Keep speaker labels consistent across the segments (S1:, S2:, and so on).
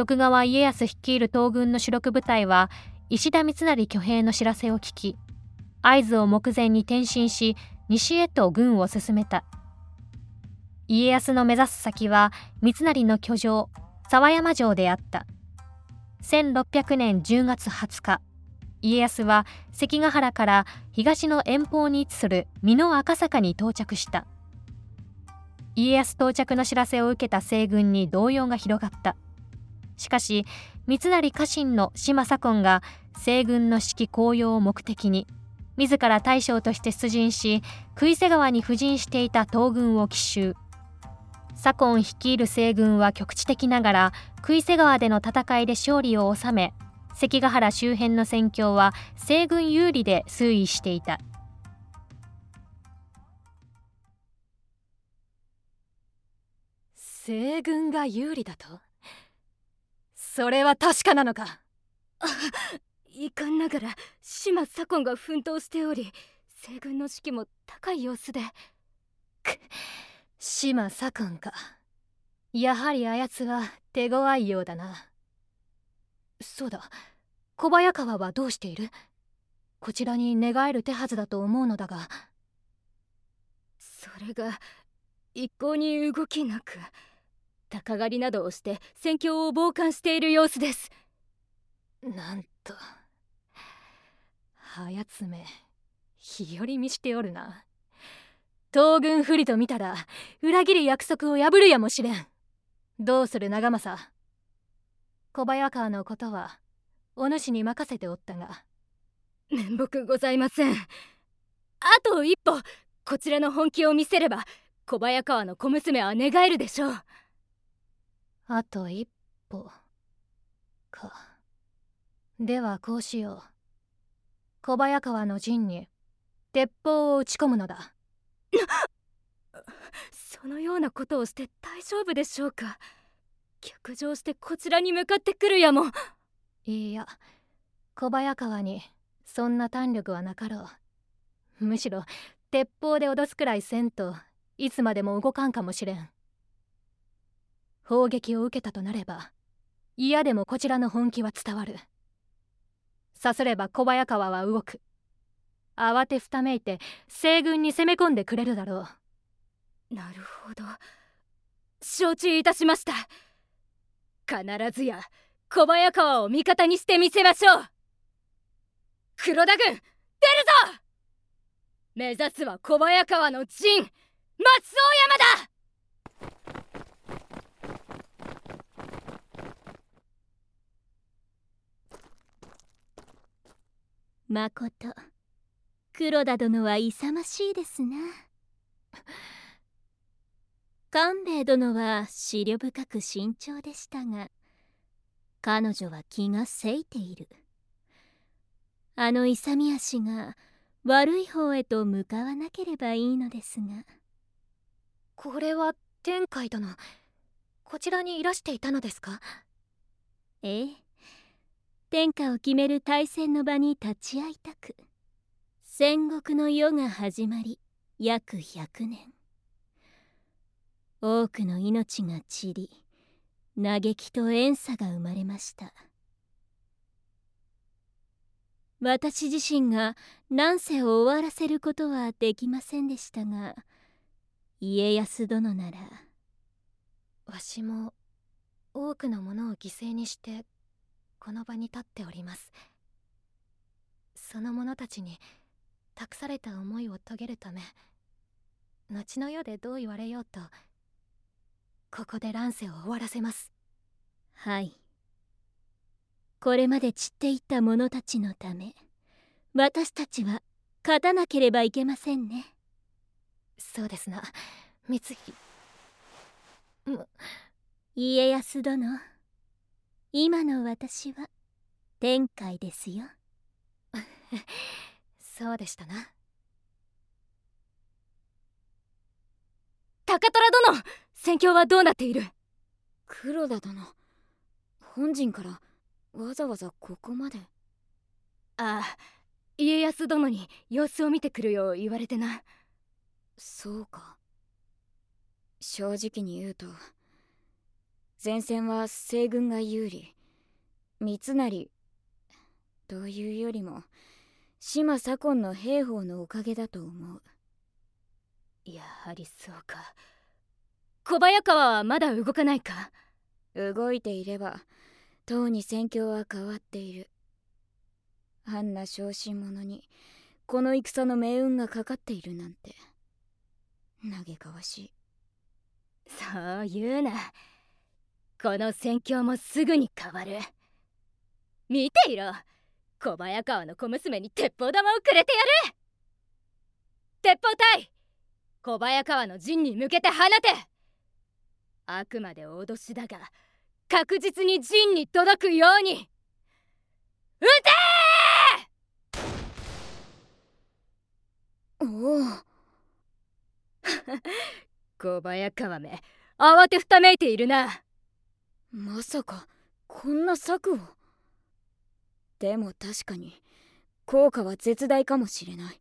S1: 徳川家康率いる東軍の主力部隊は石田三成挙兵の知らせを聞き合図を目前に転身し西へと軍を進めた。家康の目指す先は三成の居城沢山城であった。1600年10月20日家康は関ヶ原から東の遠方に位置する美濃赤坂に到着した。家康到着の知らせを受けた西軍に動揺が広がった。しかし三成家臣の島左近が西軍の指揮高揚を目的に自ら大将として出陣し杭瀬川に布陣していた東軍を奇襲。左近率いる西軍は局地的ながら杭瀬川での戦いで勝利を収め関ヶ原周辺の戦況は西軍有利で推移していた。
S2: 西軍が有利だと？それは確かなのか？
S3: 遺憾ながら島左近が奮闘しており西軍の士気も高い様子で。
S2: く島左近か。やはりあやつは手強いようだな。そうだ。小早川はどうしている？こちらに寝返る手はずだと思うのだが。
S3: それが一向に動きなく鷹狩りなどをして戦況を傍観している様子です。
S2: なんと。はやつめ日和見しておるな。東軍不利と見たら裏切り約束を破るやもしれん。どうする長政。小早川のことはお主に任せておったが。
S3: 面目ございません。あと一歩こちらの本気を見せれば小早川の小娘は寝返るでしょう
S2: あと一歩。か。ではこうしよう。小早川の陣に鉄砲を撃ち込むのだ。
S3: そのようなことをして大丈夫でしょうか。逆上してこちらに向かってくるやも。
S2: いいや。小早川にそんな胆力はなかろう。むしろ鉄砲で脅すくらいせんといつまでも動かんかもしれん砲撃を受けたとなれば嫌でもこちらの本気は伝わる。さすれば小早川は動く。慌てふためいて西軍に攻め込んでくれるだろ
S3: う。なるほど。承知いたしました。必ずや小早川を味方にしてみせましょう。黒田軍出るぞ！目指すは小早川の陣松尾山だ！
S4: まこと。黒田殿は勇ましいですな。官兵衛殿は思慮深く慎重でしたが彼女は気がせいている。あの勇み足が悪い方へと向かわなければいいのですが。
S2: これは天海殿こちらにいらしていたのですか？
S4: ええ天下を決める大戦の場に立ち会いたく。戦国の世が始まり約100年。多くの命が散り嘆きと怨嗟が生まれました。私自身が乱世を終わらせることはできませんでしたが家康殿なら
S2: わしも多くのものを犠牲にしてこの場に立っております。その者たちに託された思いを遂げるため後の世でどう言われようとここで乱世を終わらせます。
S4: はい。これまで散っていった者たちのため私たちは勝たなければいけませんね。
S2: そうですな。光秀
S4: 家康殿今の私は天海ですよ。
S2: そうでしたな。
S3: 高虎殿戦況はどうなっている？
S5: 黒田殿本陣からわざわざここまで。
S3: ああ家康殿に様子を見てくるよう言われてな。
S5: そうか。正直に言うと前線は西軍が有利。三成というよりも島左近の兵法のおかげだと思う。
S3: やはりそうか。小早川はまだ動かないか？
S5: 動いていればとうに戦況は変わっている。あんな小心者にこの戦の命運がかかっているなんて。嘆かわしい。
S3: そう言うな。この戦況もすぐに変わる。見ていろ。小早川の小娘に鉄砲玉をくれてやる。鉄砲隊小早川の陣に向けて放て。あくまで脅しだが確実に陣に届くように。撃て
S5: おお。
S3: 小早川め慌てふためいているな
S5: まさかこんな策を。でも確かに効果は絶大かもしれない。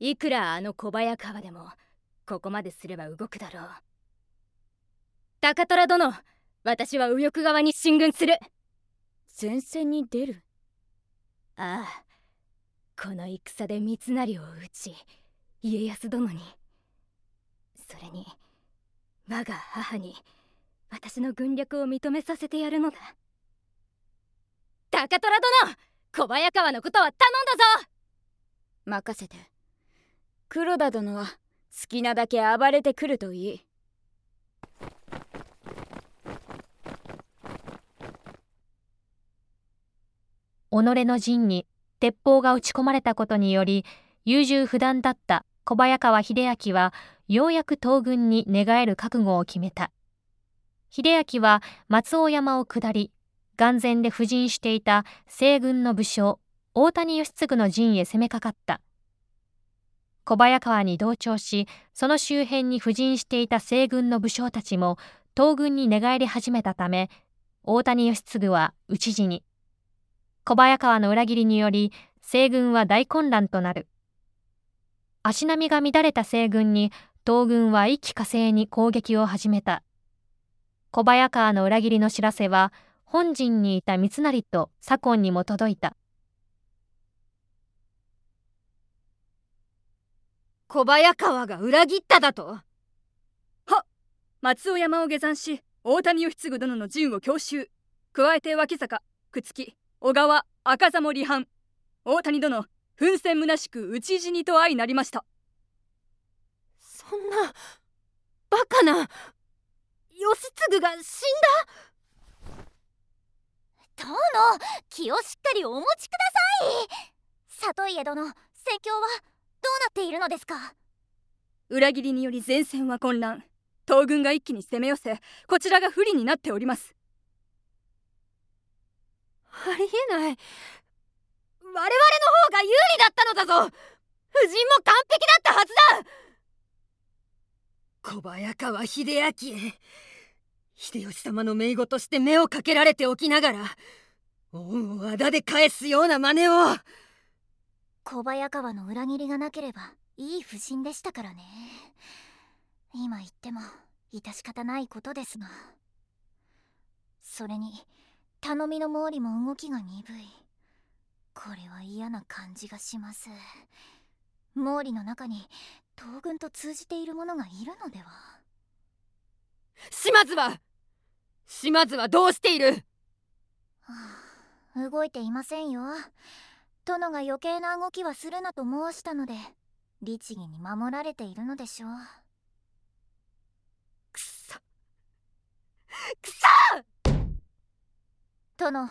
S3: いくらあの小早川でもここまですれば動くだろう。高虎殿私は右翼側に進軍する。
S5: 前線に出る？
S3: ああこの戦で三成を討ち家康殿に。それに我が母に私の軍略を認めさせてやるのだ高虎殿小早川のことは頼んだぞ。
S5: 任せて。黒田殿は好きなだけ暴れてくるといい。
S1: 己の陣に鉄砲が撃ち込まれたことにより優柔不断だった小早川秀明はようやく東軍に寝返る覚悟を決めた秀明は松尾山を下り眼前で布陣していた西軍の武将大谷義継の陣へ攻めかかった。小早川に同調しその周辺に布陣していた西軍の武将たちも東軍に寝返り始めたため大谷義継は討ち死に。小早川の裏切りにより西軍は大混乱となる。足並みが乱れた西軍に東軍は一気火星に攻撃を始めた。小早川の裏切りの知らせは本陣にいた三成と左近にも届いた。
S6: 小早川が裏切っただと？は松尾山を下山し大谷義継殿の陣を強襲。加えて脇坂朽木小川赤座も離反大谷殿奮戦虚しく討ち死にと相なりました。
S2: そんなバカな義継が死んだ？
S7: 殿気をしっかりお持ちください。里家殿戦況はどうなっているのですか？
S6: 裏切りにより前線は混乱。東軍が一気に攻め寄せこちらが不利になっております。
S2: ありえない。我々の
S6: 方が有利だったのだぞ。夫人も完璧だったはずだ。
S8: 小早川秀明秀吉様の命ごとして目をかけられておきながら恩をあだで返すような真似を。
S7: 小早川の裏切りがなければいい夫人でしたからね。今言っても致し方ないことですが。それに頼みの毛利も動きが鈍い。これは嫌な感じがします。毛利の中に東軍と通じている者がいるのでは。
S6: 島津は島津はどうしている、
S7: はあ、動いていませんよ。殿が余計な動きはするなと申したので律儀に守られているのでしょう。
S6: くそ。くそ！
S7: 殿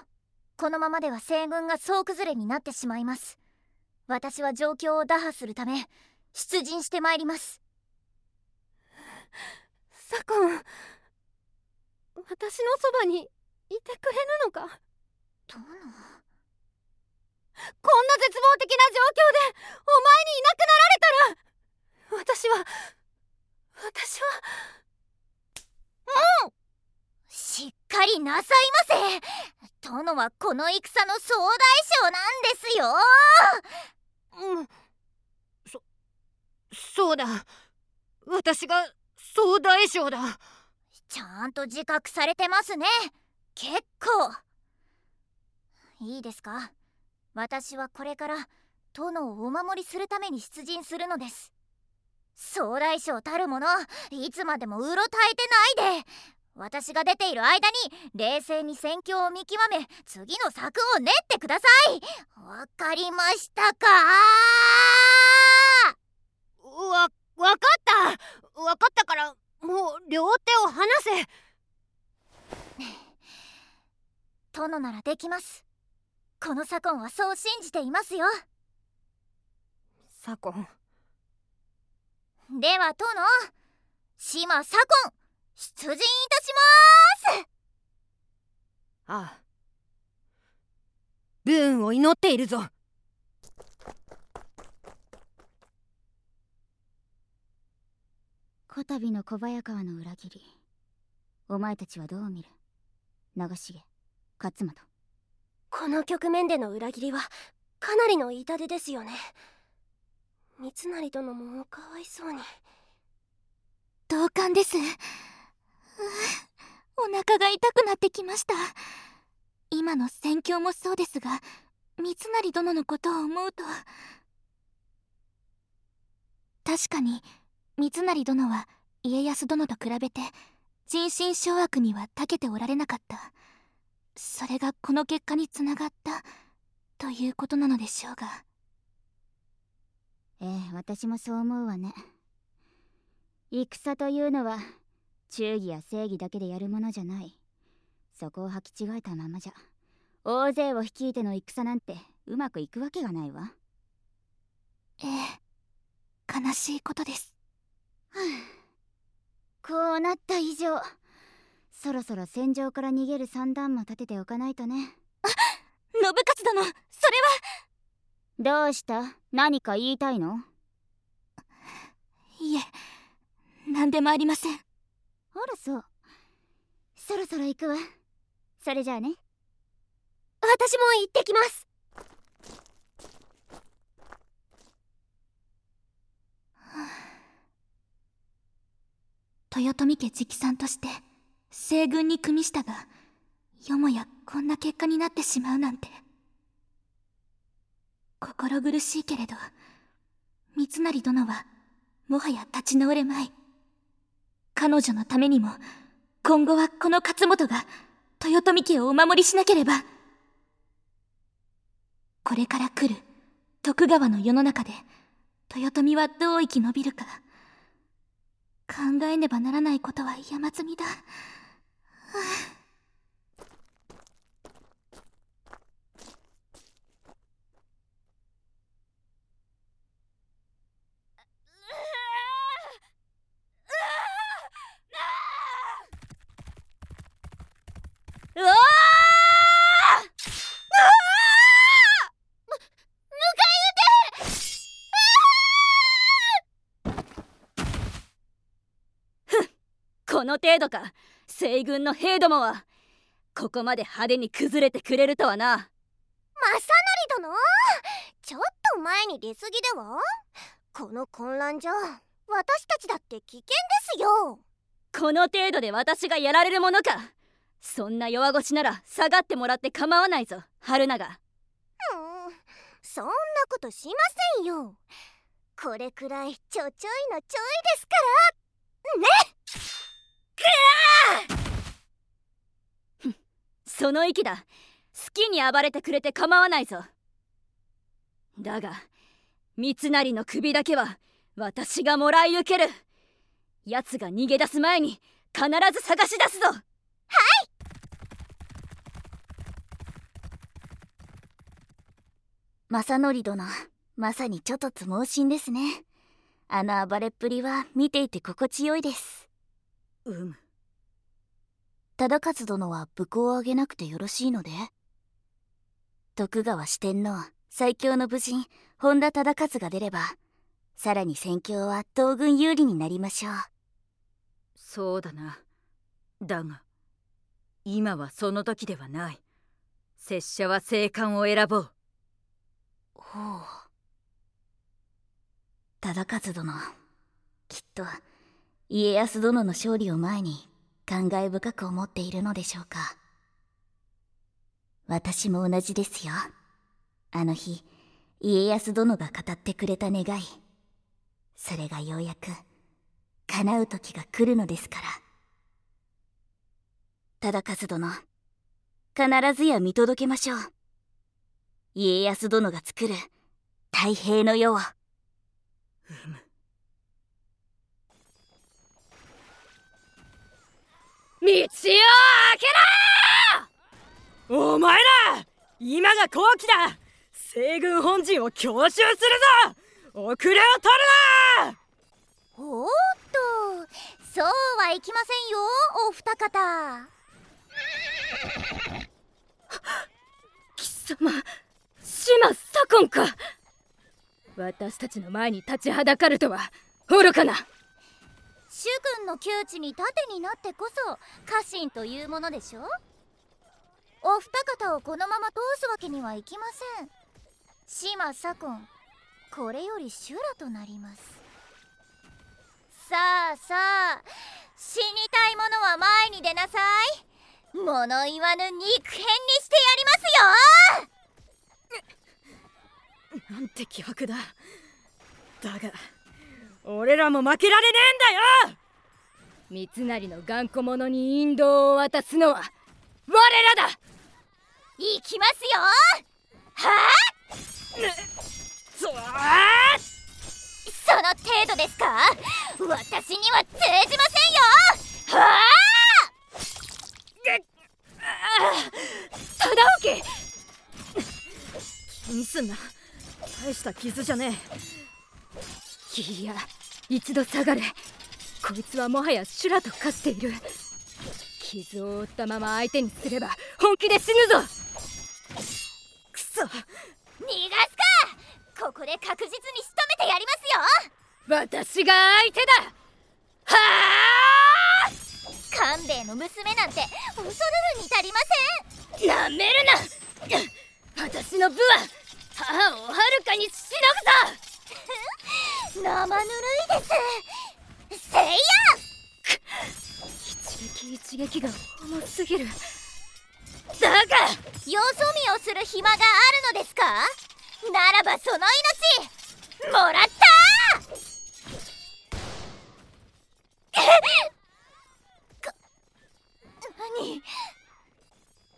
S7: このままでは西軍が総崩れになってしまいます。私は状況を打破するため出陣してまいります。
S2: 左近私のそばにいてくれるのか？
S7: 殿。こんな
S2: 絶望的な状況でお前にいなくなられたら私は私は
S7: うんしっかりなさいませ。殿はこの戦の総大将なんですよ。
S8: うん。そそうだ。私が総大将だ
S9: ちゃんと自覚されてますね。結構。いいですか？私はこれから殿をお守りするために出陣するのです。総大将たるものいつまでもうろたえてないで。私が出ている間に冷静に戦況を見極め次の策を練ってください。わかりましたか？
S8: わわかった。わかったからもう両手を離せ。
S9: 殿ならできます。この左近はそう信じていますよ。
S8: 左近？
S9: では殿島左近出陣いたします。
S10: ああ。ブーンを祈っているぞ
S5: こたびの小早川の裏切りお前たちはどう見る？長重勝又。
S11: この局面での裏切りはかなりの痛手ですよね。三成殿もおかわいそうに。
S9: 同感です。お腹が痛くなってきました。今の戦況もそうですが三成殿のことを思うと確かに三成殿は家康殿と比べて人心掌握には長けておられなかった。それがこの結果につながったということなのでしょうが。
S5: ええ私もそう思うわね。戦というのは忠義や正義だけでやるものじゃない。そこを履き違えたままじゃ大勢を率いての戦なんてうまくいくわけがないわ。
S9: ええ悲しいことです。
S5: はあこうなった以上そろそろ戦場から逃げる算段も立てておかないとね。
S9: 信勝殿それは。
S5: どうした？何か言いたいの？
S9: いえ何でもありません。
S5: あらそう。そろそろ行くわ。それじゃあね。
S11: 私も行ってきます
S9: 豊臣家直参として西軍に組みしたがよもやこんな結果になってしまうなんて。心苦しいけれど三成殿はもはや立ち直れまい。彼女のためにも今後はこの勝本が豊臣家をお守りしなければ。これから来る徳川の世の中で豊臣はどう生き延びるか。考えねばならないことは山積みだ。
S12: の程度か。西軍の兵どもはここまで派手に崩れてくれるとはな。
S9: 正成殿？ちょっと前に出過ぎでは？この混乱じゃ私たちだって危険ですよ。
S12: この程度で私がやられるものか。そんな弱腰なら下がってもらって構わないぞ春菜が
S9: うんそんなことしませんよ。これくらいちょちょいのちょいですから。ね
S12: その息だ。好きに暴れてくれて構わないぞ。だが三成の首だけは私がもらい受ける。奴が逃げ出す前に必ず探し出すぞ。
S5: 正則殿まさにちょっとつ猛進ですね。あの暴れっぷりは見ていて心地よいです。
S12: うむ
S5: 忠勝殿は武功を挙げなくてよろしいので。徳川四天王最強の武人本田忠勝が出ればさらに戦況は東軍有利になりましょう。
S13: そうだな。だが今はその時ではない。拙者は生還を選ぼう。
S5: ほう。忠勝殿きっと家康殿の勝利を前に
S7: 感慨深く思っているのでしょうか。私も同じですよ。あの日家康殿が語ってくれた願い。それがようやく叶う時が来るのですから。忠勝殿必ずや見届けましょう。家康殿が作る太平の世を。
S3: 道を開け
S13: お前ら今が好機だ!西軍本陣を強襲するぞ!遅れを取るな!
S7: おーっとそうはいきませんよお二方。
S3: 貴様島左近か!私たちの前に立ちはだかるとは愚かな
S7: 主君の窮地に盾になってこそ家臣というものでしょ？お二方をこのまま通すわけにはいきません。島左近これより修羅となります。さあさあ死にたい者は前に出なさい。物言わぬ肉片にしてやりますよ！
S13: なんて気迫だ。だが俺らも負けられねえんだよ！
S3: 三成の頑固者に引導を渡すのは我らだ！
S7: 行きますよ！はあ？
S13: そ
S7: の程度ですか？私には通じませんよ！は
S3: 忠興！
S13: 気にすんな大した傷じゃね
S3: いや一度下がれこいつはもはや修羅と化している。傷を負ったまま相手にすれば本気で死ぬぞ。
S13: えくそ。
S7: 逃がすか。ここで確実に仕留めてやりますよ。
S3: 私が相手だ。はあ！
S7: 官兵衛の娘なんて恐るるに足りま
S3: なめるな。私の部は母をはるかにし
S7: せん生ぬるいですせいや
S3: 一撃一撃が重すぎる。だが
S7: よそ見をする暇があるのですか？ならばその命もらったか何？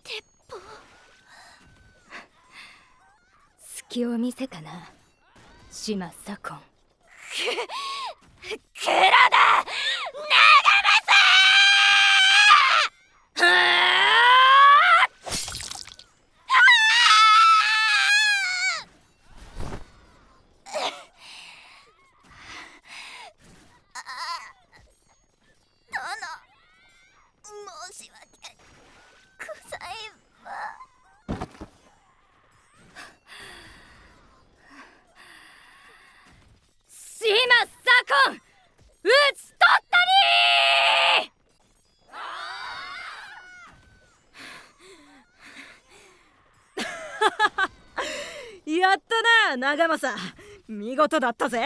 S7: 鉄砲？
S3: 隙を見せたな。島左近
S7: 黒だ殿申し訳ございま
S3: 島左近討ち取ったり
S13: や長政見事だったぜ。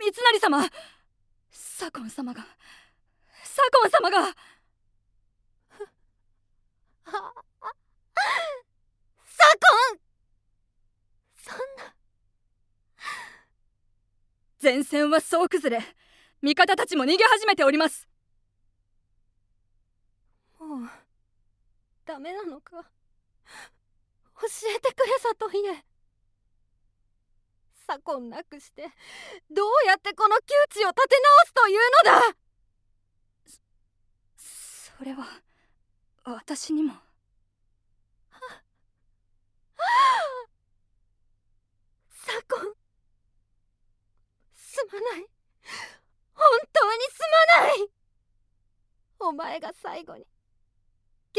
S13: 三成様左近様が左近様が。
S8: 左近！そんな。
S13: 前線は総崩れ味方たちも逃げ始めております
S8: もうダメなのか。教えてくれ里家左近なくしてどうやってこの窮地を立て直すというのだ。
S13: それは私にも。
S8: 左近すまない。本当にすまない。お前が最後に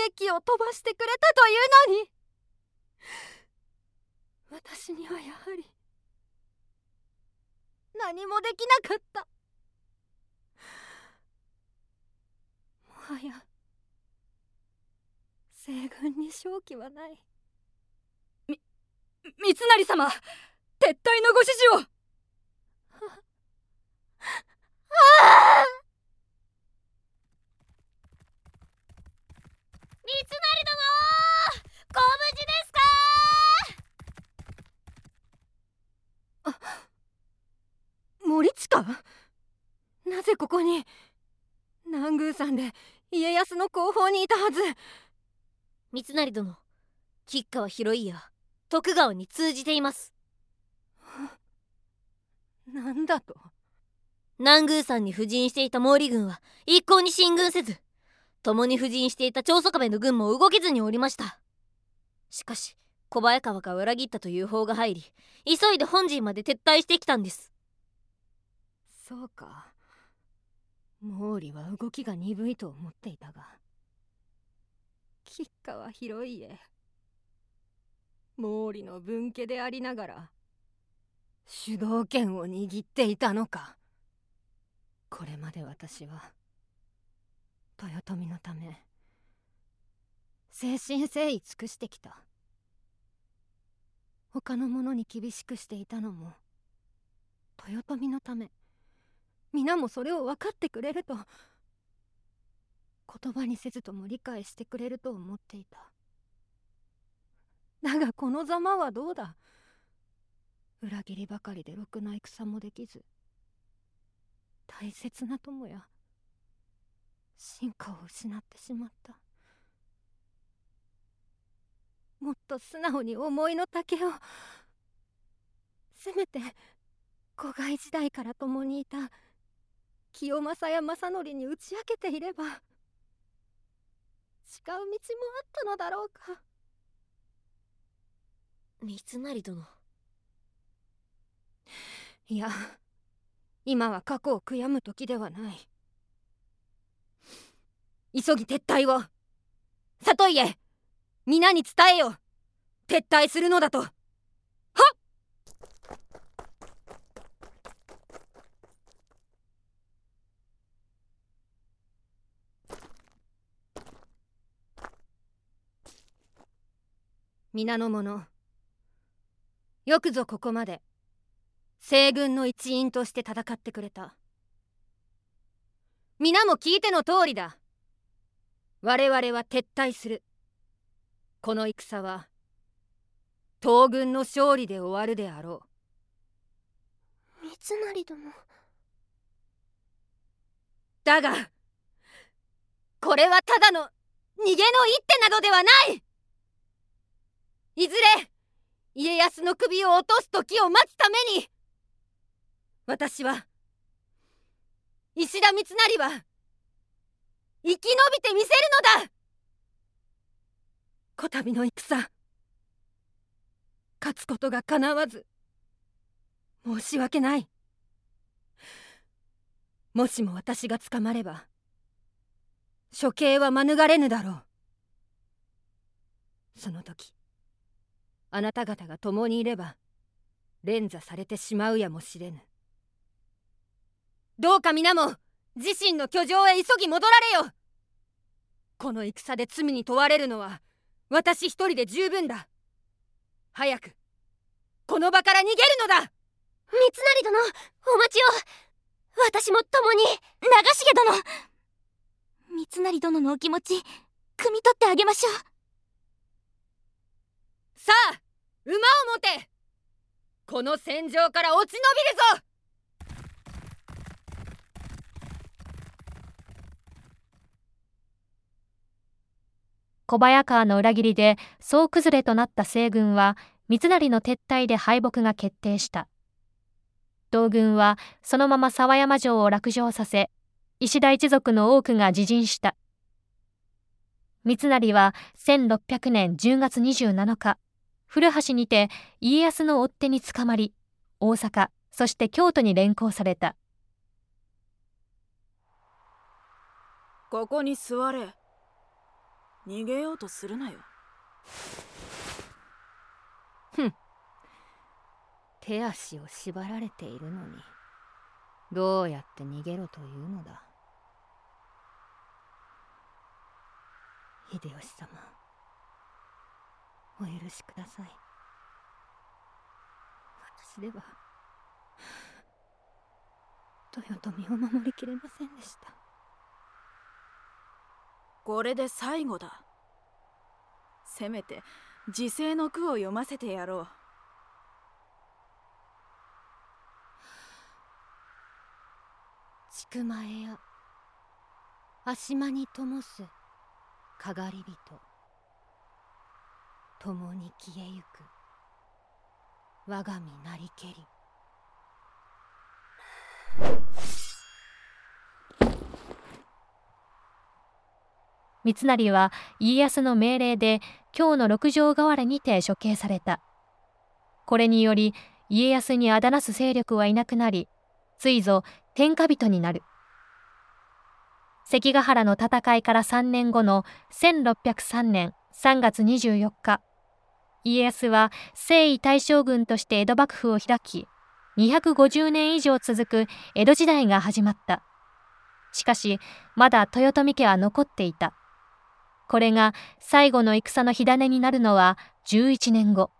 S8: 劇を飛ばしてくれたというのに。私にはやはり何もできなかった。もはや西軍に勝機はない。
S13: み三成様撤退のご指示を。
S11: あ
S8: あ！なぜここに南宮山で家康の後方にいたはず。
S2: 三成殿吉川広家や徳川に通じています。
S8: なんだと？
S2: 南宮山に布陣していた毛利軍は一向に進軍せず共に布陣していた長宗我部の軍も動けずにおりました。しかし小早川が裏切ったという報が入り急いで本陣まで撤退してきたんです
S8: そうか。毛利は動きが鈍いと思っていたが。吉川広家毛利の分家でありながら主導権を握っていたのか。これまで私は豊臣のため誠心誠意尽くしてきた。他の者に厳しくしていたのも豊臣のため。皆もそれを分かってくれると言葉にせずとも理解してくれると思っていた。だがこのざまはどうだ？裏切りばかりでろくな戦もできず大切な友や進化を失ってしまった。もっと素直に思いの丈をせめて子飼い時代から共にいた清正や正則に打ち明けていれば違う道もあったのだろうか。
S2: 三成殿。
S8: いや今は過去を悔やむ時ではない。急ぎ撤退を。里家皆に伝えよ。撤退するのだとはっ皆の者。よくぞここまで。西軍の一員として戦ってくれた。皆も聞いての通りだ。我々は撤退する。この戦は東軍の勝利で終わるであろう。
S11: 三成殿。
S8: だがこれはただの逃げの一手などではないいずれ家康の首を落とす時を待つために。私は石田三成は生き延びてみせるのだ。こたびの戦勝つことがかなわず申し訳ない。もしも私が捕まれば処刑は免れぬだろう。その時あなた方が共にいれば連座されてしまうやもしれぬ。どうか皆も自身の居城へ急ぎ戻られよ。この戦で罪に問われるのは私一人で十分だ。早くこの場から逃げるのだ。
S11: 三成殿お待ちを。私も共に長重殿。三成殿のお気持ち汲み取ってあげましょう。
S8: さあ馬を持て。この戦場から落ち延びるぞ。
S1: 小早川の裏切りで総崩れとなった西軍は三成の撤退で敗北が決定した。東軍はそのまま沢山城を落城させ石田一族の多くが自陣した。三成は1600年10月27日古橋にて家康の追っ手に捕まり大阪そして京都に連行された。
S14: ここに座れ。逃げようとするなよ。
S8: 手足を縛られているのにどうやって逃げろというのだ。秀吉様お許しください。私では豊臣を守りきれませんでした。
S14: これで最後だ。せめて時世の句を読ませてやろう。
S8: 千曲や足間に灯すかがり人共に消えゆく我が身なりけり
S1: 三成は家康の命令で京の六条河原にて処刑された。これにより家康にあだなす勢力はいなくなり、ついぞ天下人になる。関ヶ原の戦いから3年後の1603年3月24日、家康は征夷大将軍として江戸幕府を開き、250年以上続く江戸時代が始まった。しかし、まだ豊臣家は残っていた。これが最後の戦の火種になるのは11年後。